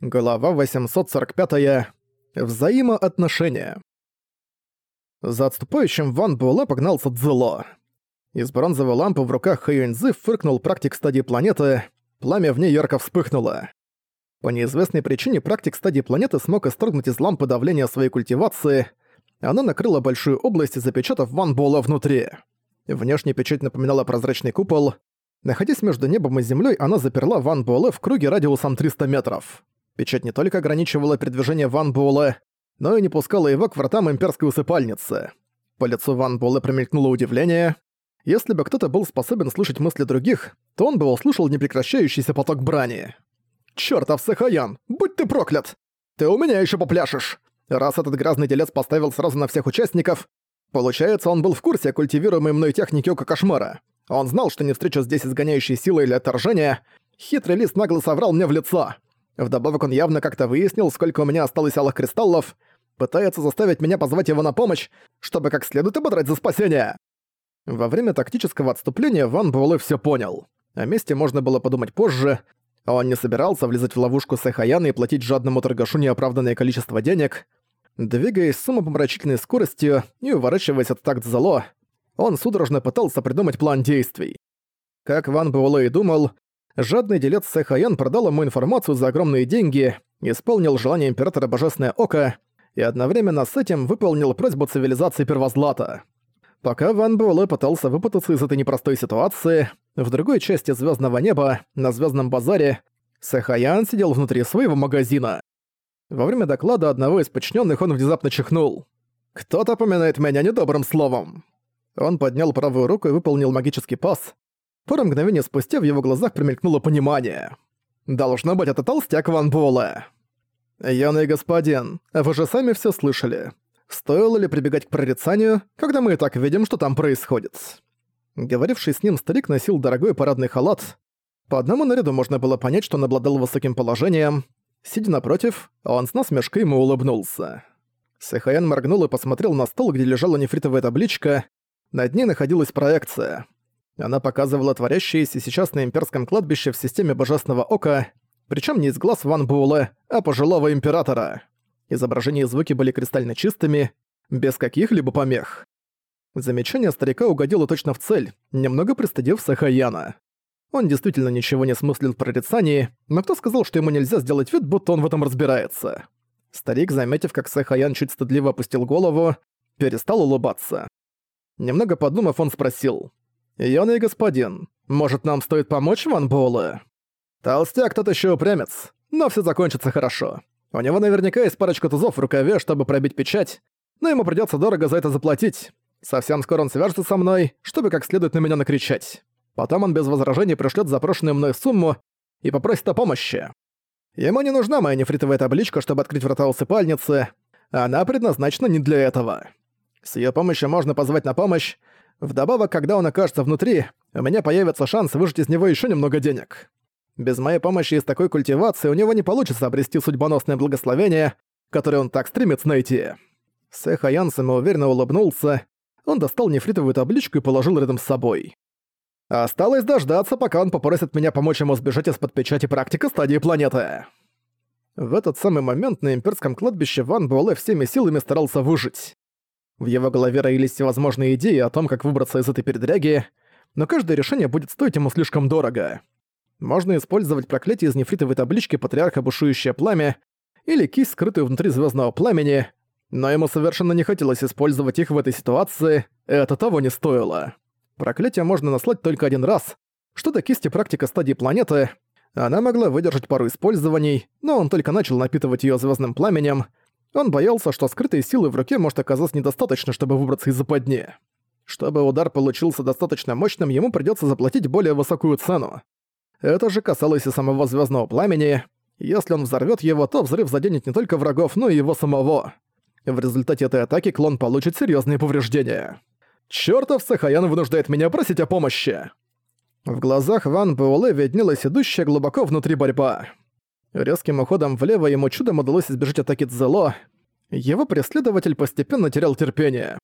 Глава 845. Взаимоотношения. За отступающим Ван Буэлэ погнался Цзэло. Из бронзовой лампы в руках Хэйюньзы фыркнул практик стадии планеты, пламя в ней ярко вспыхнуло. По неизвестной причине практик стадии планеты смог исторгнуть из лампы давление своей культивации, она накрыла большую область, запечатав Ван Буэлэ внутри. Внешняя печать напоминала прозрачный купол. Находясь между небом и землей, она заперла Ван Буэлэ в круге радиусом 300 метров. Печать не только ограничивала передвижение Ван Буэлэ, но и не пускала его к вратам имперской усыпальницы. По лицу Ван Буэлэ промелькнуло удивление. Если бы кто-то был способен слышать мысли других, то он бы услышал непрекращающийся поток брани. «Чёртов Сахаян, будь ты проклят! Ты у меня ещё попляшешь! Раз этот грязный делец поставил сразу на всех участников, получается, он был в курсе культивируемой мной техники Ока Кошмара. Он знал, что не встречу здесь изгоняющей силой или отторжения. Хитрый лис нагло соврал мне в лицо. Вдобавок он явно как-то выяснил, сколько у меня осталось алых кристаллов, пытается заставить меня позвать его на помощь, чтобы как следует ободрать за спасение. Во время тактического отступления Ван Буэлэ всё понял. О месте можно было подумать позже. Он не собирался влезать в ловушку Сэхаяна и платить жадному торгашу неоправданное количество денег. Двигаясь с умопомрачительной скоростью и уворачиваясь от такт зало, он судорожно пытался придумать план действий. Как Ван Буэлэ и думал, Жадный делец Сэхаян продал ему информацию за огромные деньги, исполнил желание Императора Божественное Око и одновременно с этим выполнил просьбу цивилизации Первозлата. Пока Ван Буэлэ пытался выпутаться из этой непростой ситуации, в другой части звездного неба, на звездном базаре, Сэхаян сидел внутри своего магазина. Во время доклада одного из подчиненных он внезапно чихнул. «Кто-то поминает меня недобрым словом!» Он поднял правую руку и выполнил магический пас, Пару мгновений спустя в его глазах промелькнуло понимание. «Должно быть, это толстяк Ван Буэлэ». «Юный господин, вы же сами все слышали. Стоило ли прибегать к прорицанию, когда мы и так видим, что там происходит?» Говоривший с ним старик носил дорогой парадный халат. По одному наряду можно было понять, что он обладал высоким положением. Сидя напротив, он с насмешкой ему улыбнулся. Сэхаян моргнул и посмотрел на стол, где лежала нефритовая табличка. Над ней находилась проекция. Она показывала творящееся сейчас на имперском кладбище в системе Божественного Ока, причем не из глаз Ван Буэлэ, а пожилого императора. Изображения и звуки были кристально чистыми, без каких-либо помех. Замечание старика угодило точно в цель, немного пристыдив Сахаяна. Он действительно ничего не смыслил в прорицании, но кто сказал, что ему нельзя сделать вид, будто он в этом разбирается? Старик, заметив, как Сахаян чуть стыдливо опустил голову, перестал улыбаться. Немного подумав, он спросил. «Юный господин, может, нам стоит помочь Ван Буэлэ?» «Толстяк тот еще упрямец, но все закончится хорошо. У него наверняка есть парочка тузов в рукаве, чтобы пробить печать, но ему придется дорого за это заплатить. Совсем скоро он свяжется со мной, чтобы как следует на меня накричать. Потом он без возражений пришлет запрошенную мной сумму и попросит о помощи. Ему не нужна моя нефритовая табличка, чтобы открыть врата усыпальницы. Она предназначена не для этого. С ее помощью можно позвать на помощь, Вдобавок, когда он окажется внутри, у меня появится шанс выжать из него еще немного денег. Без моей помощи и с такой культивацией у него не получится обрести судьбоносное благословение, которое он так стремится найти. Сэхаян самоуверенно улыбнулся. Он достал нефритовую табличку и положил рядом с собой. Осталось дождаться, пока он попросит меня помочь ему сбежать из-под печати практика стадии планеты. В этот самый момент на имперском кладбище Ван Буэлэ всеми силами старался выжить. В его голове роились всевозможные идеи о том, как выбраться из этой передряги, но каждое решение будет стоить ему слишком дорого. Можно использовать проклятие из нефритовой таблички Патриарха Бушующее Пламя или кисть, скрытую внутри звездного пламени, но ему совершенно не хотелось использовать их в этой ситуации, это того не стоило. Проклятие можно наслать только один раз. Что до кисти практика стадии планеты, она могла выдержать пару использований, но он только начал напитывать ее звездным пламенем, он боялся, что скрытой силы в руке может оказаться недостаточно, чтобы выбраться из западни. Чтобы удар получился достаточно мощным, ему придётся заплатить более высокую цену. Это же касалось и самого звездного пламени. Если он взорвёт его, то взрыв заденет не только врагов, но и его самого. В результате этой атаки клон получит серьёзные повреждения. «Чёртов Сахаян вынуждает меня просить о помощи!» В глазах Ван Буэлэ виднелась идущая глубоко внутри борьба. Резким уходом влево ему чудом удалось избежать атаки Цзело. Его преследователь постепенно терял терпение.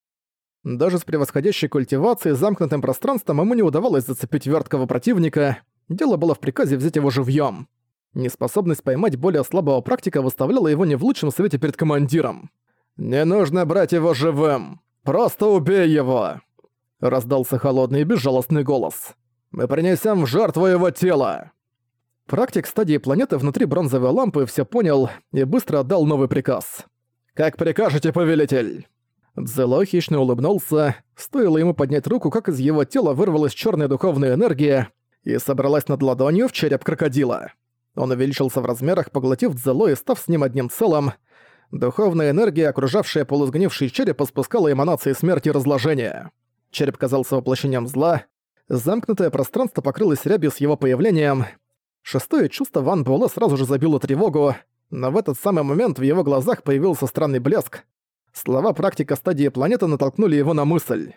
Даже с превосходящей культивацией замкнутым пространством ему не удавалось зацепить верткого противника. Дело было в приказе взять его живьем. Неспособность поймать более слабого практика выставляла его не в лучшем свете перед командиром. «Не нужно брать его живым! Просто убей его!» Раздался холодный и безжалостный голос. «Мы принесем в жертву его тело!» Практик стадии планеты внутри бронзовой лампы все понял и быстро отдал новый приказ. «Как прикажете, повелитель!» Дзело хищно улыбнулся, стоило ему поднять руку, как из его тела вырвалась черная духовная энергия и собралась над ладонью в череп крокодила. Он увеличился в размерах, поглотив Дзело и став с ним одним целым. Духовная энергия, окружавшая полусгнивший череп, испускала эманации смерти и разложения. Череп казался воплощением зла. Замкнутое пространство покрылось рябью с его появлением. Шестое чувство Ван Буэлэ сразу же забило тревогу, но в этот самый момент в его глазах появился странный блеск. Слова практика стадии планеты натолкнули его на мысль.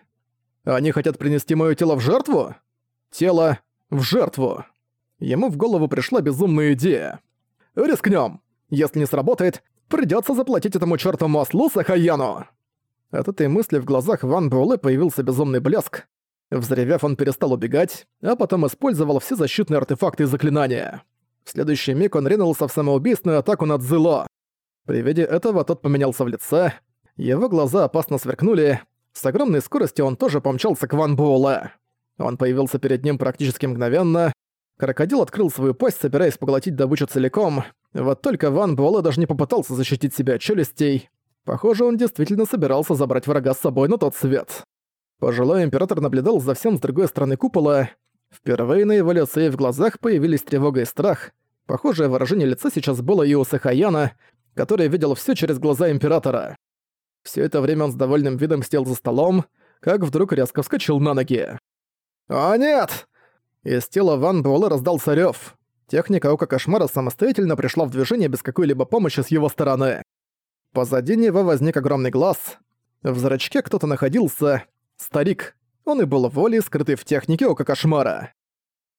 «Они хотят принести моё тело в жертву?» «Тело в жертву». Ему в голову пришла безумная идея. «Рискнём! Если не сработает, придётся заплатить этому чёртовому ослу Сахаяну!» От этой мысли в глазах Ван Буэлэ появился безумный блеск. Взревев, он перестал убегать, а потом использовал все защитные артефакты и заклинания. В следующий миг он ринулся в самоубийственную атаку над Зыло. При виде этого тот поменялся в лице, его глаза опасно сверкнули, с огромной скоростью он тоже помчался к Ван Буэлэ. Он появился перед ним практически мгновенно, Крокодил открыл свою пасть, собираясь поглотить добычу целиком, вот только Ван Буэлэ даже не попытался защитить себя от челюстей. Похоже, он действительно собирался забрать врага с собой на тот свет. Пожилой император наблюдал за всем с другой стороны купола. Впервые на его лице и в глазах появились тревога и страх. Похожее выражение лица сейчас было и у Сахаяна, который видел все через глаза императора. Все это время он с довольным видом сидел за столом, как вдруг резко вскочил на ноги. «О, нет!» Из тела Ван Буэлэ раздался рёв. Техника Ока Кошмара самостоятельно пришла в движение без какой-либо помощи с его стороны. Позади него возник огромный глаз. В зрачке кто-то находился. Старик. Он и был волей, скрытый в технике Ока Кошмара.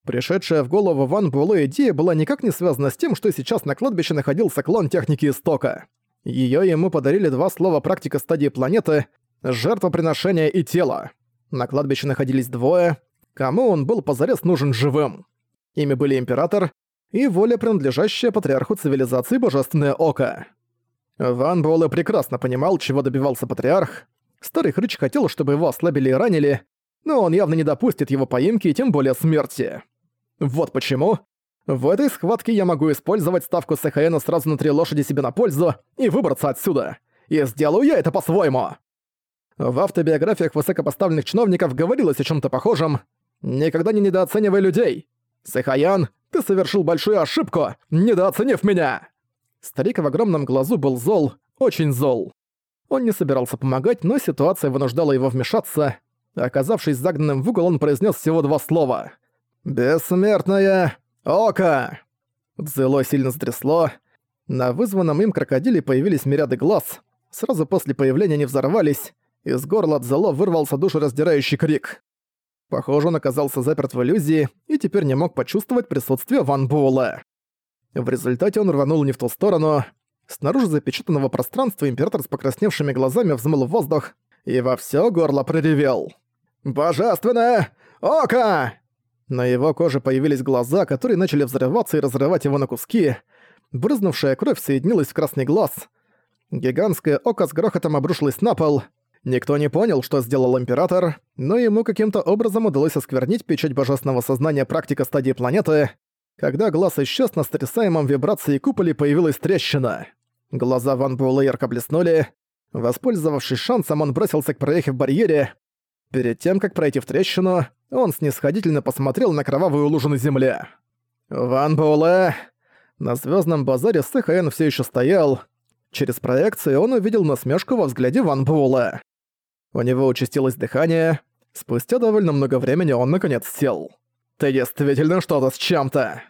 Пришедшая в голову Ван Буэлэ идея была никак не связана с тем, что сейчас на кладбище находился клон техники Истока. Её ему подарили два слова практика стадии планеты «жертвоприношение» и «тело». На кладбище находились двое, кому он был позарез нужен живым. Ими были Император и воля, принадлежащая патриарху цивилизации Божественное Око. Ван Буэлэ прекрасно понимал, чего добивался патриарх. Старый хрыч хотел, чтобы его ослабили и ранили, но он явно не допустит его поимки и тем более смерти. Вот почему. В этой схватке я могу использовать ставку Сахаэна сразу на три лошади себе на пользу и выбраться отсюда. И сделаю я это по-своему. В автобиографиях высокопоставленных чиновников говорилось о чем то похожем, Никогда не недооценивай людей. Сахаян, ты совершил большую ошибку, недооценив меня!» Старик в огромном глазу был зол, очень зол. Он не собирался помогать, но ситуация вынуждала его вмешаться. Оказавшись загнанным в угол, он произнес всего два слова. «Бессмертное око!» Дзело сильно стрясло. На вызванном им крокодиле появились мириады глаз. Сразу после появления они взорвались. Из горла Дзело вырвался душераздирающий крик. Похоже, он оказался заперт в иллюзии и теперь не мог почувствовать присутствие Ван Буэлла. В результате он рванул не в ту сторону. Снаружи запечатанного пространства император с покрасневшими глазами взмыл в воздух и во всё горло проревел. «Божественное око!» На его коже появились глаза, которые начали взрываться и разрывать его на куски. Брызнувшая кровь соединилась в красный глаз. Гигантское око с грохотом обрушилось на пол — Никто не понял, что сделал Император, но ему каким-то образом удалось осквернить печать божественного сознания практика стадии планеты. Когда глаз исчез на стрясаемом вибрации куполе появилась трещина. Глаза Ван Буэлэ ярко блеснули. Воспользовавшись шансом, он бросился к проехе в барьере. Перед тем, как пройти в трещину, он снисходительно посмотрел на кровавую лужу на земле. «Ван Буэлэ...» На звездном базаре Сэхаэн все еще стоял. Через проекцию он увидел насмешку во взгляде Ван Буэлэ. У него участилось дыхание. Спустя довольно много времени он наконец сел. «Ты действительно что-то с чем-то!»